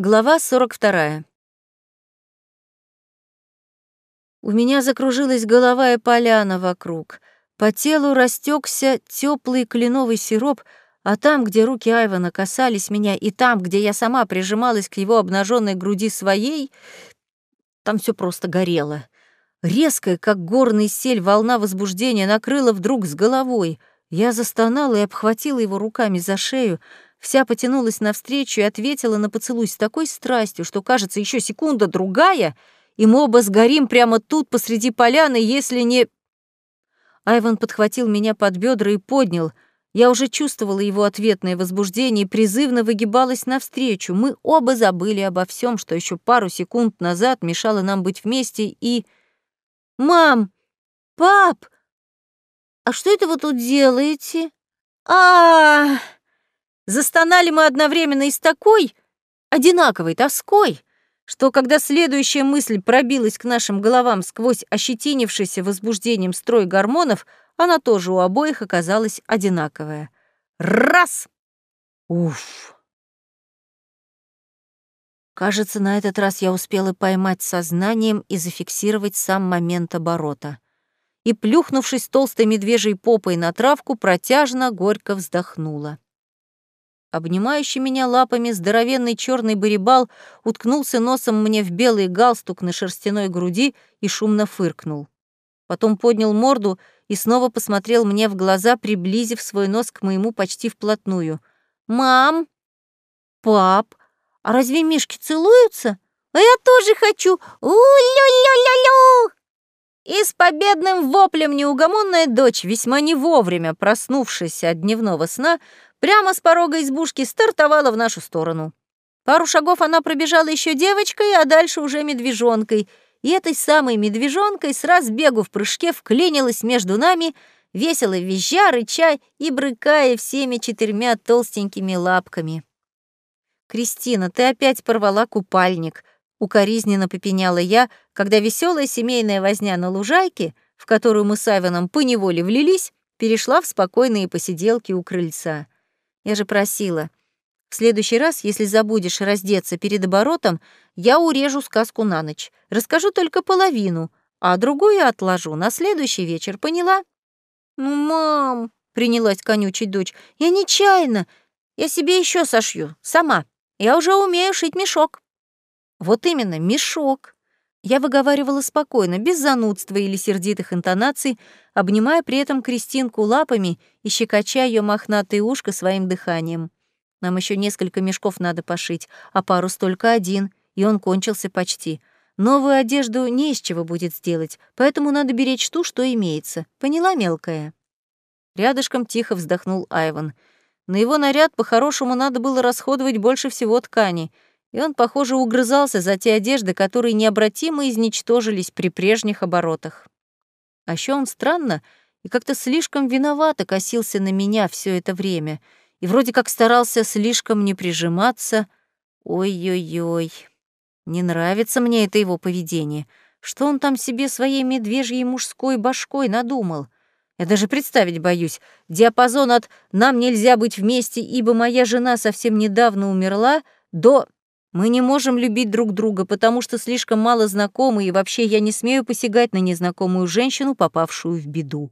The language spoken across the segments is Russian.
Глава 42. У меня закружилась голова и поляна вокруг. По телу растекся теплый кленовый сироп, а там, где руки Айвана касались меня, и там, где я сама прижималась к его обнаженной груди своей, там все просто горело. Резкая, как горный сель, волна возбуждения накрыла вдруг с головой. Я застонала и обхватила его руками за шею, Вся потянулась навстречу и ответила на поцелуй с такой страстью, что, кажется, еще секунда-другая, и мы оба сгорим прямо тут, посреди поляны, если не... Айван подхватил меня под бедра и поднял. Я уже чувствовала его ответное возбуждение и призывно выгибалась навстречу. Мы оба забыли обо всем, что еще пару секунд назад мешало нам быть вместе, и... «Мам! Пап! А что это вы тут делаете?» а, -а, -а Застонали мы одновременно и с такой одинаковой тоской, что когда следующая мысль пробилась к нашим головам сквозь ощетинившийся возбуждением строй гормонов, она тоже у обоих оказалась одинаковая. Раз! Уф! Кажется, на этот раз я успела поймать сознанием и зафиксировать сам момент оборота. И, плюхнувшись толстой медвежьей попой на травку, протяжно, горько вздохнула. Обнимающий меня лапами здоровенный черный барибал уткнулся носом мне в белый галстук на шерстяной груди и шумно фыркнул. Потом поднял морду и снова посмотрел мне в глаза, приблизив свой нос к моему почти вплотную. «Мам! Пап! А разве мишки целуются? А я тоже хочу! У-лю-лю-лю-лю!» И с победным воплем неугомонная дочь, весьма не вовремя проснувшаяся от дневного сна, прямо с порога избушки стартовала в нашу сторону. Пару шагов она пробежала еще девочкой, а дальше уже медвежонкой. И этой самой медвежонкой с разбегу в прыжке вклинилась между нами, весело визжа, рыча и брыкая всеми четырьмя толстенькими лапками. «Кристина, ты опять порвала купальник», — укоризненно попеняла я, когда веселая семейная возня на лужайке, в которую мы с Айваном поневоле влились, перешла в спокойные посиделки у крыльца. Я же просила. В следующий раз, если забудешь раздеться перед оборотом, я урежу сказку на ночь. Расскажу только половину, а другую отложу на следующий вечер, поняла? Ну, мам, принялась конючить дочь, я нечаянно. Я себе еще сошью, сама. Я уже умею шить мешок. Вот именно, мешок. Я выговаривала спокойно, без занудства или сердитых интонаций, обнимая при этом Кристинку лапами и щекоча ее мохнатые ушко своим дыханием. Нам еще несколько мешков надо пошить, а парус только один, и он кончился почти. Новую одежду не из чего будет сделать, поэтому надо беречь ту, что имеется. Поняла, мелкая?» Рядышком тихо вздохнул Айван. На его наряд по-хорошему надо было расходовать больше всего ткани — и он, похоже, угрызался за те одежды, которые необратимо изничтожились при прежних оборотах. А еще он странно и как-то слишком виновато косился на меня все это время, и вроде как старался слишком не прижиматься. Ой-ой-ой, не нравится мне это его поведение. Что он там себе своей медвежьей мужской башкой надумал? Я даже представить боюсь. Диапазон от «нам нельзя быть вместе, ибо моя жена совсем недавно умерла» до мы не можем любить друг друга, потому что слишком мало знакомы, и вообще я не смею посягать на незнакомую женщину, попавшую в беду.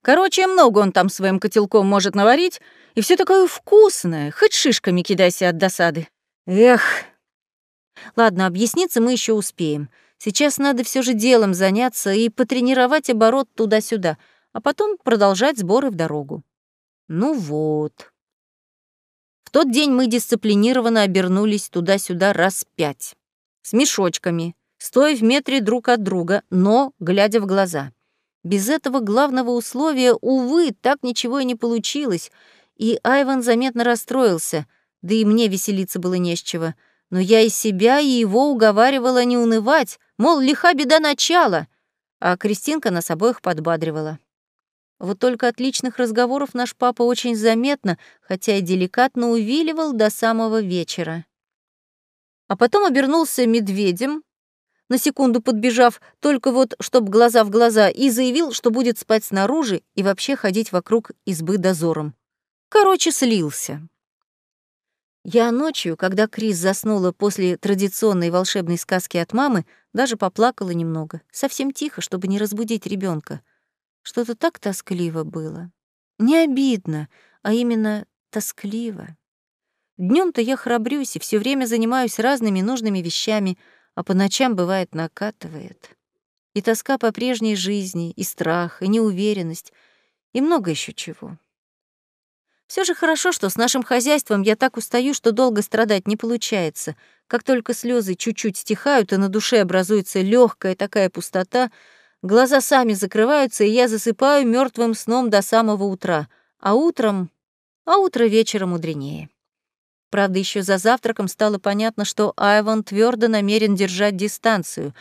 Короче, много он там своим котелком может наварить, и все такое вкусное, хоть шишками кидайся от досады. Эх. Ладно, объясниться мы еще успеем. Сейчас надо все же делом заняться и потренировать оборот туда-сюда, а потом продолжать сборы в дорогу. Ну вот. В тот день мы дисциплинированно обернулись туда-сюда раз пять. С мешочками, стоя в метре друг от друга, но глядя в глаза. Без этого главного условия, увы, так ничего и не получилось, и Айван заметно расстроился, да и мне веселиться было не с чего. Но я и себя, и его уговаривала не унывать, мол, лиха беда начала, а Кристинка нас обоих подбадривала. Вот только от личных разговоров наш папа очень заметно, хотя и деликатно увиливал до самого вечера. А потом обернулся медведем, на секунду подбежав, только вот чтоб глаза в глаза, и заявил, что будет спать снаружи и вообще ходить вокруг избы дозором. Короче, слился. Я ночью, когда Крис заснула после традиционной волшебной сказки от мамы, даже поплакала немного, совсем тихо, чтобы не разбудить ребенка. Что-то так тоскливо было. Не обидно, а именно тоскливо. днем то я храбрюсь и все время занимаюсь разными нужными вещами, а по ночам, бывает, накатывает. И тоска по прежней жизни, и страх, и неуверенность, и много еще чего. Все же хорошо, что с нашим хозяйством я так устаю, что долго страдать не получается. Как только слезы чуть-чуть стихают, и на душе образуется легкая такая пустота, глаза сами закрываются, и я засыпаю мертвым сном до самого утра. А утром... А утро вечера мудренее. Правда, еще за завтраком стало понятно, что Айван твердо намерен держать дистанцию.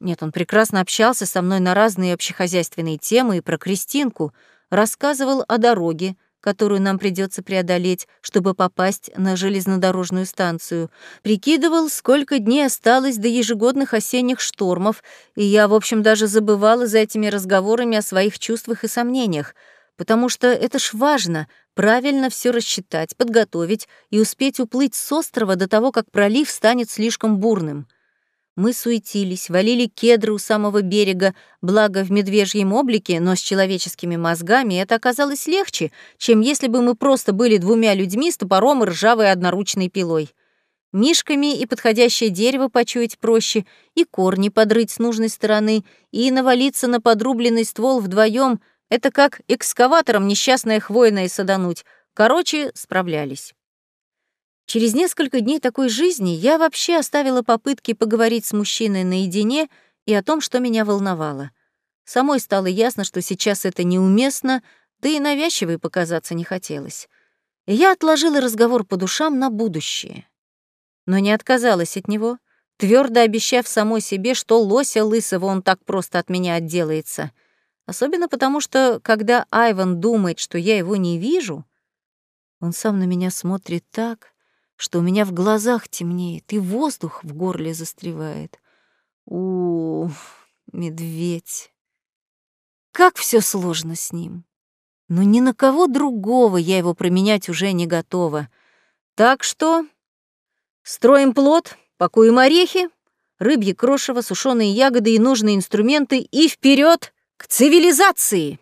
Нет, он прекрасно общался со мной на разные общехозяйственные темы и про Кристинку, рассказывал о дороге, которую нам придется преодолеть, чтобы попасть на железнодорожную станцию. Прикидывал, сколько дней осталось до ежегодных осенних штормов, и я, в общем, даже забывала за этими разговорами о своих чувствах и сомнениях, потому что это ж важно — правильно все рассчитать, подготовить и успеть уплыть с острова до того, как пролив станет слишком бурным. Мы суетились, валили кедры у самого берега, благо в медвежьем облике, но с человеческими мозгами это оказалось легче, чем если бы мы просто были двумя людьми с топором и ржавой одноручной пилой. Мишками и подходящее дерево почуять проще, и корни подрыть с нужной стороны, и навалиться на подрубленный ствол вдвоем — это как экскаватором несчастное хвойное садануть. Короче, справлялись. Через несколько дней такой жизни я вообще оставила попытки поговорить с мужчиной наедине и о том, что меня волновало. Самой стало ясно, что сейчас это неуместно, да и навязчивой показаться не хотелось. И я отложила разговор по душам на будущее. Но не отказалась от него, твердо обещав самой себе, что лося лысого он так просто от меня отделается. Особенно потому, что когда Айван думает, что я его не вижу, он сам на меня смотрит так, что у меня в глазах темнеет и воздух в горле застревает. У, медведь. Как все сложно с ним. Но ни на кого другого я его променять уже не готова. Так что строим плод, пакуем орехи, рыбье крошево, сушеные ягоды и нужные инструменты и вперед к цивилизации!